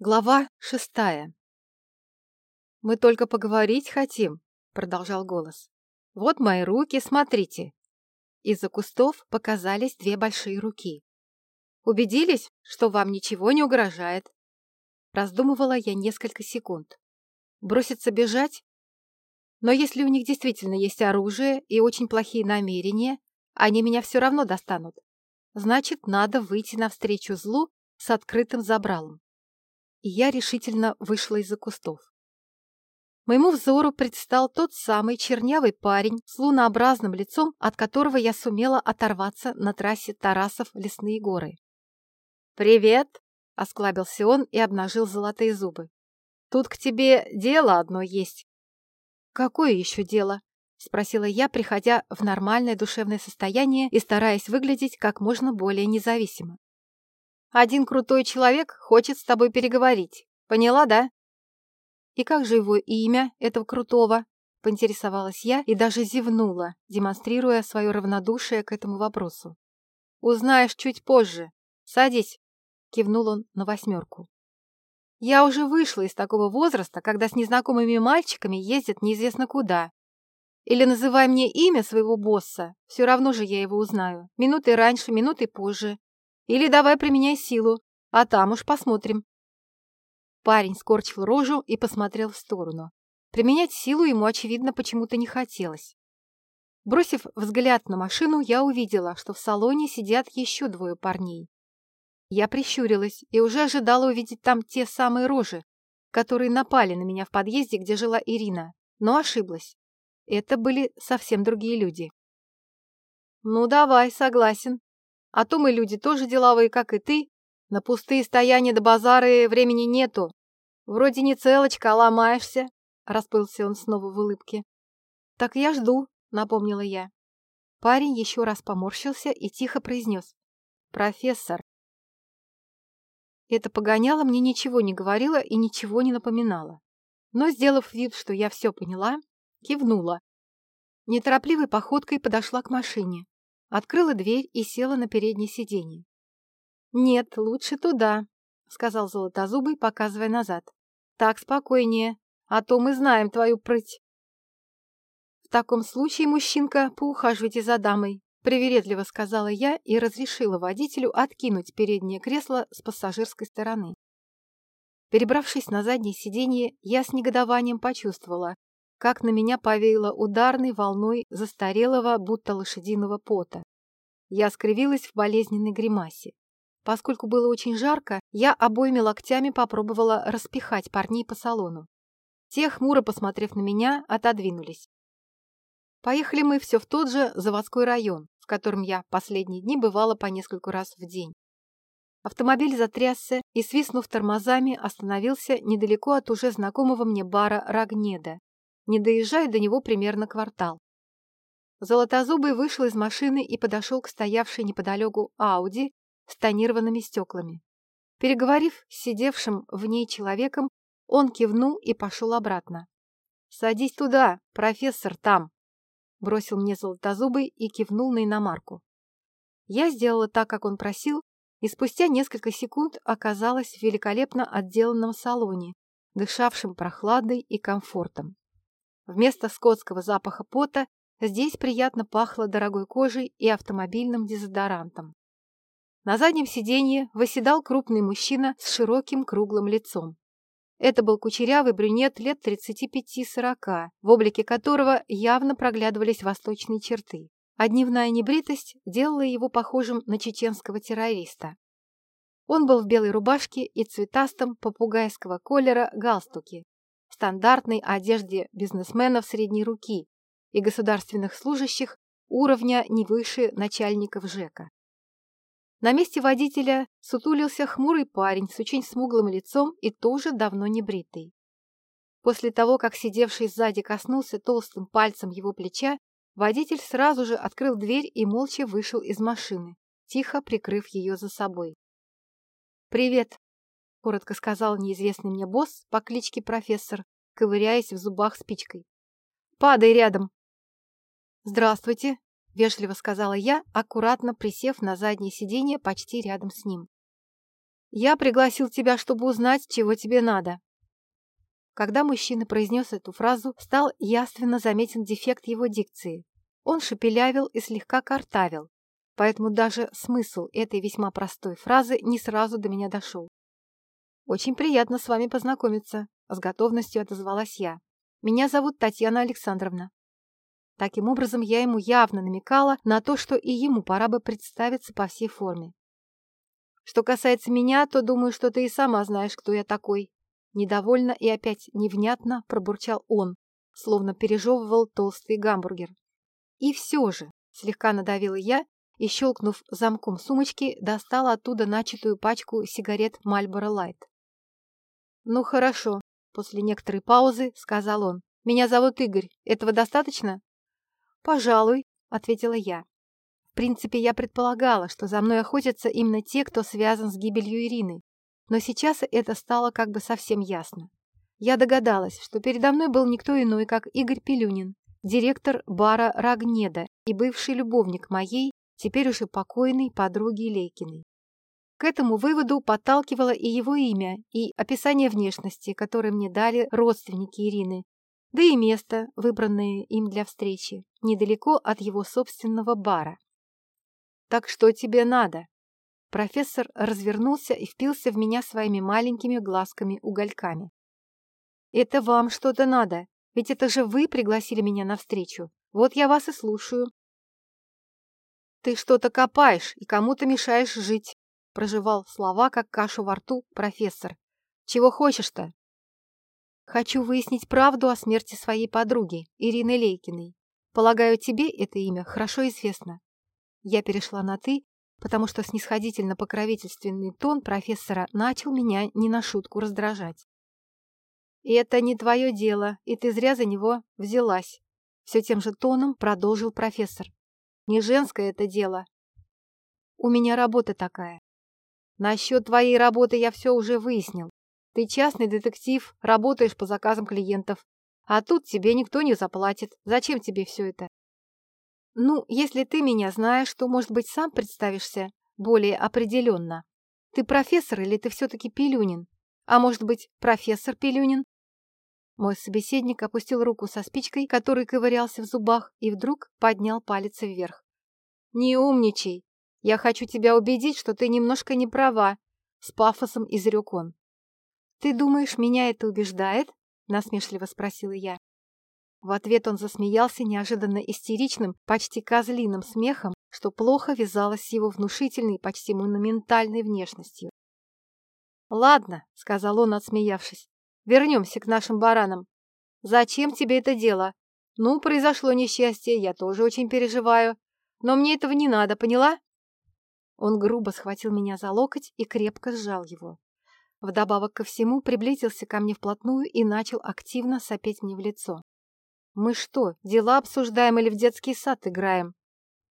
Глава шестая. «Мы только поговорить хотим», — продолжал голос. «Вот мои руки, смотрите». Из-за кустов показались две большие руки. «Убедились, что вам ничего не угрожает?» Раздумывала я несколько секунд. «Броситься бежать? Но если у них действительно есть оружие и очень плохие намерения, они меня все равно достанут. Значит, надо выйти навстречу злу с открытым забралом и я решительно вышла из-за кустов. Моему взору предстал тот самый чернявый парень с лунообразным лицом, от которого я сумела оторваться на трассе Тарасов-Лесные горы. «Привет!» — осклабился он и обнажил золотые зубы. «Тут к тебе дело одно есть». «Какое еще дело?» — спросила я, приходя в нормальное душевное состояние и стараясь выглядеть как можно более независимо. Один крутой человек хочет с тобой переговорить. Поняла, да? И как же его имя, этого крутого? Поинтересовалась я и даже зевнула, демонстрируя свое равнодушие к этому вопросу. Узнаешь чуть позже. Садись, кивнул он на восьмерку. Я уже вышла из такого возраста, когда с незнакомыми мальчиками ездят неизвестно куда. Или называй мне имя своего босса, все равно же я его узнаю. Минутой раньше, минутой позже. Или давай применяй силу, а там уж посмотрим. Парень скорчил рожу и посмотрел в сторону. Применять силу ему, очевидно, почему-то не хотелось. Бросив взгляд на машину, я увидела, что в салоне сидят еще двое парней. Я прищурилась и уже ожидала увидеть там те самые рожи, которые напали на меня в подъезде, где жила Ирина, но ошиблась. Это были совсем другие люди. «Ну, давай, согласен», а то мы люди тоже деловые, как и ты. На пустые стояния до базары времени нету. Вроде не целочка, а ломаешься. Расплылся он снова в улыбке. Так я жду, напомнила я. Парень еще раз поморщился и тихо произнес. Профессор. Это погоняло мне ничего не говорило и ничего не напоминало. Но, сделав вид, что я все поняла, кивнула. Неторопливой походкой подошла к машине. Открыла дверь и села на переднее сиденье. «Нет, лучше туда», — сказал Золотозубый, показывая назад. «Так спокойнее, а то мы знаем твою прыть». «В таком случае, мужчинка, поухаживайте за дамой», — привередливо сказала я и разрешила водителю откинуть переднее кресло с пассажирской стороны. Перебравшись на заднее сиденье, я с негодованием почувствовала, как на меня повеяло ударной волной застарелого, будто лошадиного пота. Я скривилась в болезненной гримасе. Поскольку было очень жарко, я обоими локтями попробовала распихать парней по салону. Те, хмуро посмотрев на меня, отодвинулись. Поехали мы все в тот же заводской район, в котором я последние дни бывала по нескольку раз в день. Автомобиль затрясся и, свистнув тормозами, остановился недалеко от уже знакомого мне бара Рагнеда, не доезжая до него примерно квартал. Золотозубый вышел из машины и подошел к стоявшей неподалеку Ауди с тонированными стеклами. Переговорив с сидевшим в ней человеком, он кивнул и пошел обратно. «Садись туда, профессор там!» Бросил мне Золотозубый и кивнул на иномарку. Я сделала так, как он просил, и спустя несколько секунд оказалась в великолепно отделанном салоне, дышавшем прохладой и комфортом. Вместо скотского запаха пота здесь приятно пахло дорогой кожей и автомобильным дезодорантом. На заднем сиденье восседал крупный мужчина с широким круглым лицом. Это был кучерявый брюнет лет 35-40, в облике которого явно проглядывались восточные черты, а дневная небритость делала его похожим на чеченского террориста. Он был в белой рубашке и цветастом попугайского колера галстуке, стандартной одежде бизнесменов средней руки и государственных служащих уровня не выше начальников ЖЭКа. На месте водителя сутулился хмурый парень с очень смуглым лицом и тоже давно не бритый. После того, как сидевший сзади коснулся толстым пальцем его плеча, водитель сразу же открыл дверь и молча вышел из машины, тихо прикрыв ее за собой. «Привет», — коротко сказал неизвестный мне босс по кличке Профессор, ковыряясь в зубах спичкой. «Падай рядом!» «Здравствуйте!» — вежливо сказала я, аккуратно присев на заднее сиденье почти рядом с ним. Я пригласил тебя, чтобы узнать, чего тебе надо». Когда мужчина произнес эту фразу, стал яственно заметен дефект его дикции. Он шепелявил и слегка картавил, поэтому даже смысл этой весьма простой фразы не сразу до меня дошел. «Очень приятно с вами познакомиться», — с готовностью отозвалась я. «Меня зовут Татьяна Александровна». Таким образом, я ему явно намекала на то, что и ему пора бы представиться по всей форме. Что касается меня, то думаю, что ты и сама знаешь, кто я такой. Недовольно и опять невнятно пробурчал он, словно пережевывал толстый гамбургер. И все же, слегка надавила я и, щелкнув замком сумочки, достала оттуда начатую пачку сигарет Marlboro Light. «Ну хорошо», — после некоторой паузы сказал он. «Меня зовут Игорь. Этого достаточно?» «Пожалуй», — ответила я принципе, я предполагала, что за мной охотятся именно те, кто связан с гибелью Ирины. Но сейчас это стало как бы совсем ясно. Я догадалась, что передо мной был никто иной, как Игорь Пелюнин, директор бара «Рагнеда» и бывший любовник моей, теперь уже покойной подруги Лейкиной. К этому выводу подталкивало и его имя, и описание внешности, которое мне дали родственники Ирины, да и место, выбранное им для встречи, недалеко от его собственного бара. «Так что тебе надо?» Профессор развернулся и впился в меня своими маленькими глазками-угольками. «Это вам что-то надо, ведь это же вы пригласили меня навстречу. Вот я вас и слушаю». «Ты что-то копаешь и кому-то мешаешь жить», проживал слова, как кашу во рту, профессор. «Чего хочешь-то?» «Хочу выяснить правду о смерти своей подруги, Ирины Лейкиной. Полагаю, тебе это имя хорошо известно. Я перешла на «ты», потому что снисходительно-покровительственный тон профессора начал меня не на шутку раздражать. «И это не твое дело, и ты зря за него взялась», все тем же тоном продолжил профессор. «Не женское это дело. У меня работа такая. Насчет твоей работы я все уже выяснил. Ты частный детектив, работаешь по заказам клиентов. А тут тебе никто не заплатит. Зачем тебе все это? «Ну, если ты меня знаешь, то, может быть, сам представишься более определенно. Ты профессор или ты все-таки Пилюнин? А может быть, профессор Пилюнин?» Мой собеседник опустил руку со спичкой, который ковырялся в зубах, и вдруг поднял палец вверх. «Не умничай! Я хочу тебя убедить, что ты немножко не права!» С пафосом изрек он. «Ты думаешь, меня это убеждает?» Насмешливо спросила я. В ответ он засмеялся неожиданно истеричным, почти козлиным смехом, что плохо вязалось с его внушительной, почти монументальной внешностью. «Ладно», — сказал он, отсмеявшись, — «вернемся к нашим баранам. Зачем тебе это дело? Ну, произошло несчастье, я тоже очень переживаю. Но мне этого не надо, поняла?» Он грубо схватил меня за локоть и крепко сжал его. Вдобавок ко всему приблизился ко мне вплотную и начал активно сопеть мне в лицо. «Мы что, дела обсуждаем или в детский сад играем?»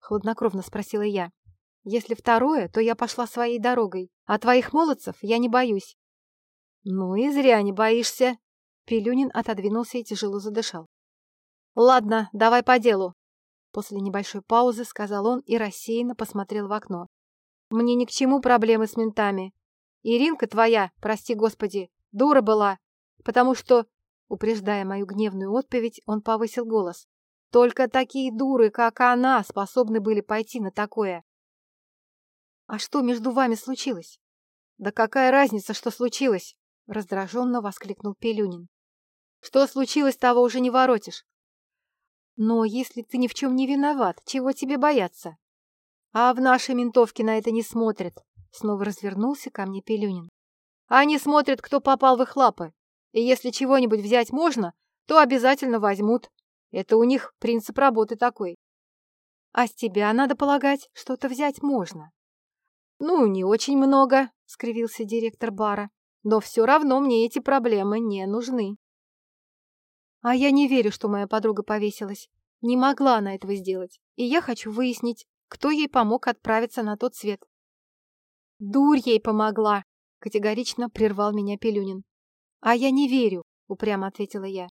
Хладнокровно спросила я. «Если второе, то я пошла своей дорогой, а твоих молодцев я не боюсь». «Ну и зря не боишься!» Пилюнин отодвинулся и тяжело задышал. «Ладно, давай по делу!» После небольшой паузы сказал он и рассеянно посмотрел в окно. «Мне ни к чему проблемы с ментами. Иринка твоя, прости господи, дура была, потому что Упреждая мою гневную отповедь, он повысил голос. «Только такие дуры, как она, способны были пойти на такое». «А что между вами случилось?» «Да какая разница, что случилось?» Раздраженно воскликнул Пелюнин. «Что случилось, того уже не воротишь». «Но если ты ни в чем не виноват, чего тебе бояться?» «А в нашей ментовке на это не смотрят», — снова развернулся ко мне Пелюнин. «Они смотрят, кто попал в их лапы. И если чего-нибудь взять можно, то обязательно возьмут. Это у них принцип работы такой. А с тебя, надо полагать, что-то взять можно. Ну, не очень много, скривился директор бара. Но все равно мне эти проблемы не нужны. А я не верю, что моя подруга повесилась. Не могла она этого сделать. И я хочу выяснить, кто ей помог отправиться на тот свет. Дурь ей помогла, категорично прервал меня Пелюнин. «А я не верю», — упрямо ответила я.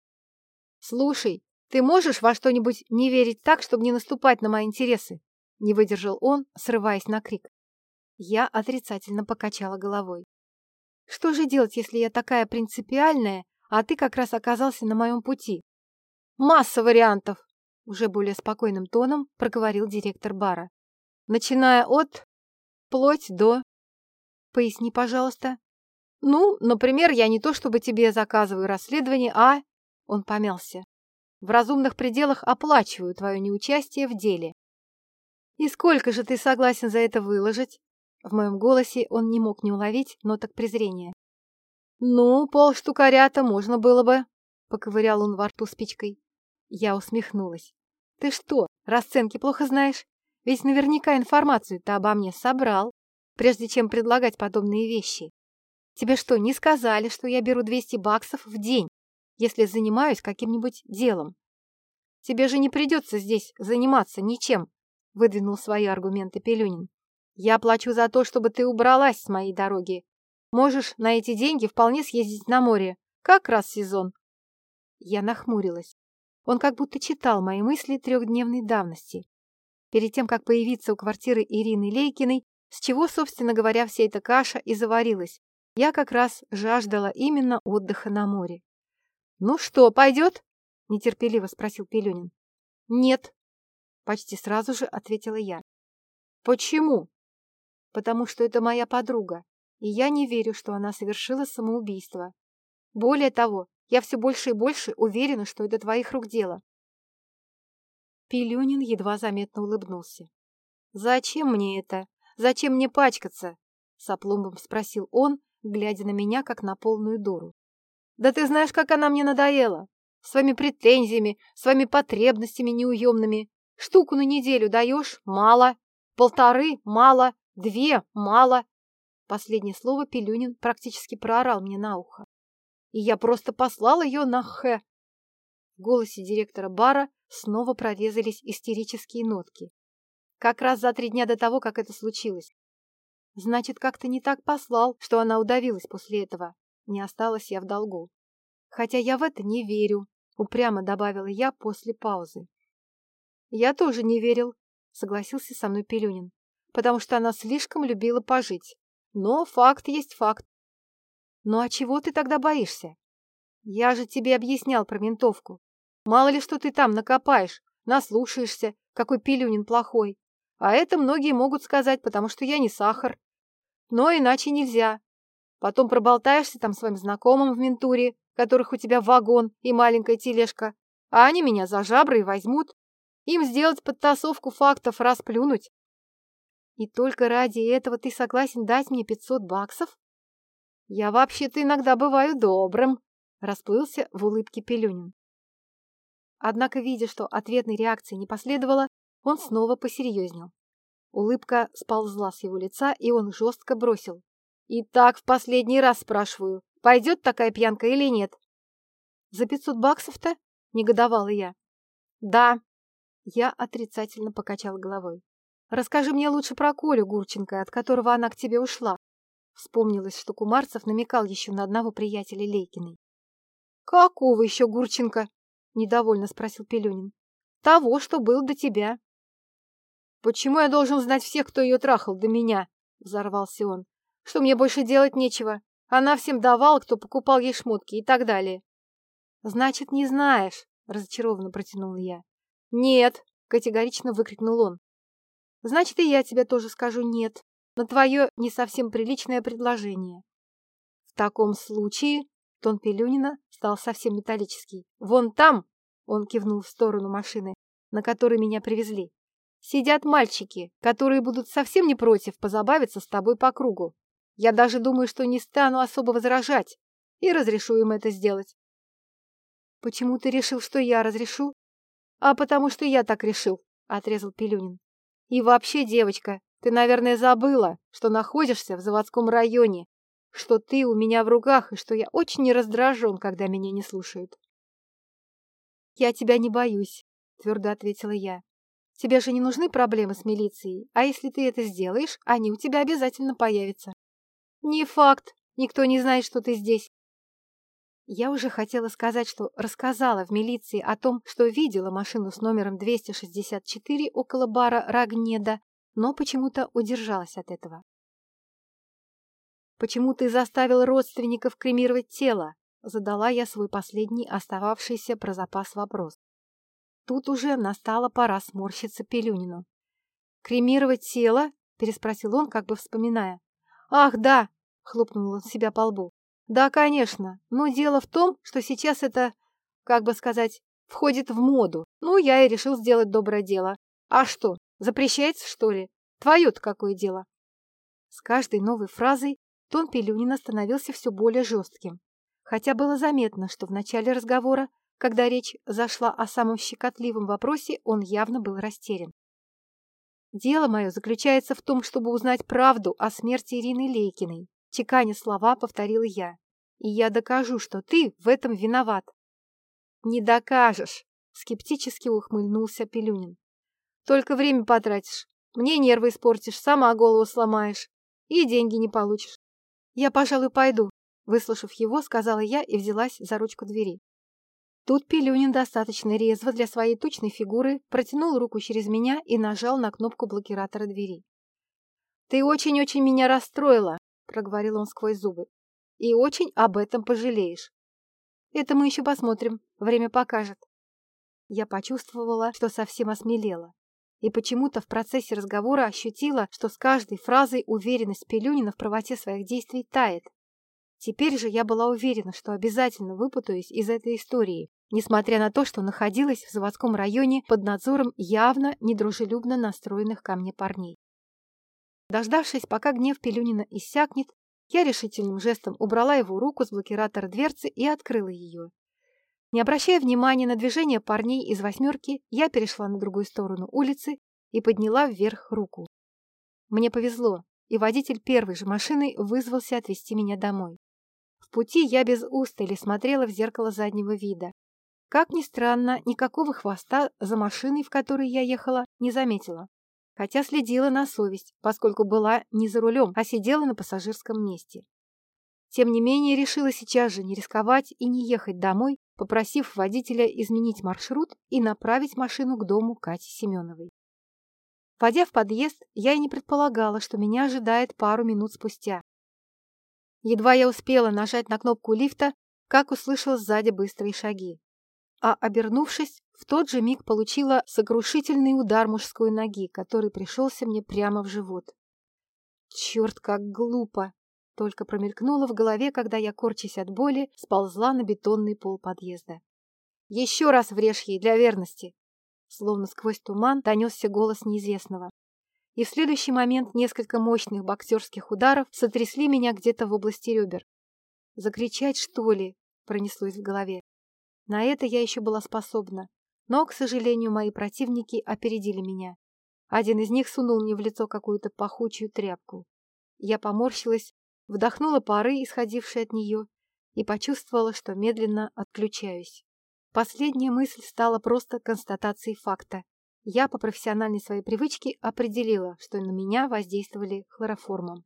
«Слушай, ты можешь во что-нибудь не верить так, чтобы не наступать на мои интересы?» Не выдержал он, срываясь на крик. Я отрицательно покачала головой. Что же делать, если я такая принципиальная, а ты как раз оказался на моем пути? Масса вариантов, уже более спокойным тоном проговорил директор бара. Начиная от... вплоть до... Поясни, пожалуйста. Ну, например, я не то чтобы тебе заказываю расследование, а... Он помялся. В разумных пределах оплачиваю твое неучастие в деле. И сколько же ты согласен за это выложить? В моем голосе он не мог не уловить ноток презрения. «Ну, полштукаря-то можно было бы», — поковырял он во рту спичкой. Я усмехнулась. «Ты что, расценки плохо знаешь? Ведь наверняка информацию ты обо мне собрал, прежде чем предлагать подобные вещи. Тебе что, не сказали, что я беру 200 баксов в день, если занимаюсь каким-нибудь делом? Тебе же не придется здесь заниматься ничем, выдвинул свои аргументы Пелюнин. Я плачу за то, чтобы ты убралась с моей дороги. Можешь на эти деньги вполне съездить на море. Как раз сезон. Я нахмурилась. Он как будто читал мои мысли трехдневной давности. Перед тем, как появиться у квартиры Ирины Лейкиной, с чего, собственно говоря, вся эта каша и заварилась, я как раз жаждала именно отдыха на море. «Ну что, пойдет?» — нетерпеливо спросил Пеленин. «Нет», — почти сразу же ответила я. «Почему?» «Потому что это моя подруга, и я не верю, что она совершила самоубийство. Более того, я все больше и больше уверена, что это твоих рук дело». Пеленин едва заметно улыбнулся. «Зачем мне это? Зачем мне пачкаться?» — с спросил он, глядя на меня, как на полную дуру. «Да ты знаешь, как она мне надоела! Своими претензиями, своими потребностями неуемными. Штуку на неделю даешь — мало, полторы — мало, две — мало». Последнее слово Пелюнин практически проорал мне на ухо. И я просто послал ее на Х. В голосе директора бара снова прорезались истерические нотки. Как раз за три дня до того, как это случилось. Значит, как-то не так послал, что она удавилась после этого. Не осталась я в долгу. Хотя я в это не верю, упрямо добавила я после паузы. Я тоже не верил, согласился со мной Пелюнин, потому что она слишком любила пожить. Но факт есть факт. Ну а чего ты тогда боишься? Я же тебе объяснял про ментовку. Мало ли что ты там накопаешь, наслушаешься, какой Пелюнин плохой. А это многие могут сказать, потому что я не сахар. Но иначе нельзя. Потом проболтаешься там своим знакомым в ментуре, которых у тебя вагон и маленькая тележка, а они меня за жабры и возьмут. Им сделать подтасовку фактов, расплюнуть. И только ради этого ты согласен дать мне пятьсот баксов? Я вообще-то иногда бываю добрым, расплылся в улыбке Пелюнин. Однако, видя, что ответной реакции не последовало, он снова посерьезнел. Улыбка сползла с его лица, и он жестко бросил. «И так в последний раз спрашиваю, пойдет такая пьянка или нет?» «За пятьсот баксов-то?» — негодовала я. «Да». Я отрицательно покачал головой. «Расскажи мне лучше про Колю Гурченко, от которого она к тебе ушла». Вспомнилось, что Кумарцев намекал еще на одного приятеля Лейкиной. «Какого еще Гурченко?» — недовольно спросил Пеленин. «Того, что был до тебя». «Почему я должен знать всех, кто ее трахал до меня?» — взорвался он. «Что мне больше делать нечего? Она всем давала, кто покупал ей шмотки и так далее». «Значит, не знаешь», — разочарованно протянула я. «Нет», — категорично выкрикнул он. «Значит, и я тебе тоже скажу «нет» на твое не совсем приличное предложение». «В таком случае...» — тон Пелюнина стал совсем металлический. «Вон там!» — он кивнул в сторону машины, на которой меня привезли. Сидят мальчики, которые будут совсем не против позабавиться с тобой по кругу. Я даже думаю, что не стану особо возражать и разрешу им это сделать. Почему ты решил, что я разрешу? А потому что я так решил, отрезал Пелюнин. И вообще, девочка, ты, наверное, забыла, что находишься в заводском районе, что ты у меня в руках и что я очень раздражен, когда меня не слушают. Я тебя не боюсь, твердо ответила я. Тебе же не нужны проблемы с милицией, а если ты это сделаешь, они у тебя обязательно появятся. Не факт, никто не знает, что ты здесь. Я уже хотела сказать, что рассказала в милиции о том, что видела машину с номером 264 около бара Рагнеда, но почему-то удержалась от этого. почему ты заставил родственников кремировать тело?» Задала я свой последний остававшийся про запас вопрос. Тут уже настала пора сморщиться Пелюнину. «Кремировать тело?» — переспросил он, как бы вспоминая. «Ах, да!» — хлопнул он себя по лбу. «Да, конечно. Но дело в том, что сейчас это, как бы сказать, входит в моду. Ну, я и решил сделать доброе дело. А что, запрещается, что ли? Твое-то какое дело?» С каждой новой фразой тон Пелюнина становился все более жестким. Хотя было заметно, что в начале разговора, когда речь зашла о самом щекотливом вопросе, он явно был растерян. «Дело мое заключается в том, чтобы узнать правду о смерти Ирины Лейкиной», чеканя слова, повторила я. «И я докажу, что ты в этом виноват». «Не докажешь», — скептически ухмыльнулся Пелюнин. «Только время потратишь, мне нервы испортишь, сама голову сломаешь и деньги не получишь. Я, пожалуй, пойду, выслушав его, сказала я и взялась за ручку двери. Тут Пилюнин достаточно резво для своей точной фигуры протянул руку через меня и нажал на кнопку блокиратора двери. «Ты очень-очень меня расстроила», — проговорил он сквозь зубы, — «и очень об этом пожалеешь. Это мы еще посмотрим, время покажет». Я почувствовала, что совсем осмелела и почему-то в процессе разговора ощутила, что с каждой фразой уверенность Пелюнина в правоте своих действий тает. Теперь же я была уверена, что обязательно выпутаюсь из этой истории, несмотря на то, что находилась в заводском районе под надзором явно недружелюбно настроенных ко мне парней. Дождавшись, пока гнев Пелюнина иссякнет, я решительным жестом убрала его руку с блокиратора дверцы и открыла ее. Не обращая внимания на движение парней из восьмерки, я перешла на другую сторону улицы и подняла вверх руку. Мне повезло, и водитель первой же машины вызвался отвезти меня домой. В пути я без устали смотрела в зеркало заднего вида. Как ни странно, никакого хвоста за машиной, в которой я ехала, не заметила. Хотя следила на совесть, поскольку была не за рулем, а сидела на пассажирском месте. Тем не менее, решила сейчас же не рисковать и не ехать домой, попросив водителя изменить маршрут и направить машину к дому Кати Семеновой. Войдя в подъезд, я и не предполагала, что меня ожидает пару минут спустя. Едва я успела нажать на кнопку лифта, как услышала сзади быстрые шаги. А, обернувшись, в тот же миг получила сокрушительный удар мужской ноги, который пришелся мне прямо в живот. Черт, как глупо! Только промелькнуло в голове, когда я, корчась от боли, сползла на бетонный пол подъезда. «Еще раз врежь ей для верности!» Словно сквозь туман донесся голос неизвестного. И в следующий момент несколько мощных боксерских ударов сотрясли меня где-то в области ребер. «Закричать, что ли?» — пронеслось в голове. На это я еще была способна, но, к сожалению, мои противники опередили меня. Один из них сунул мне в лицо какую-то пахучую тряпку. Я поморщилась вдохнула пары, исходившие от нее, и почувствовала, что медленно отключаюсь. Последняя мысль стала просто констатацией факта. Я по профессиональной своей привычке определила, что на меня воздействовали хлороформом.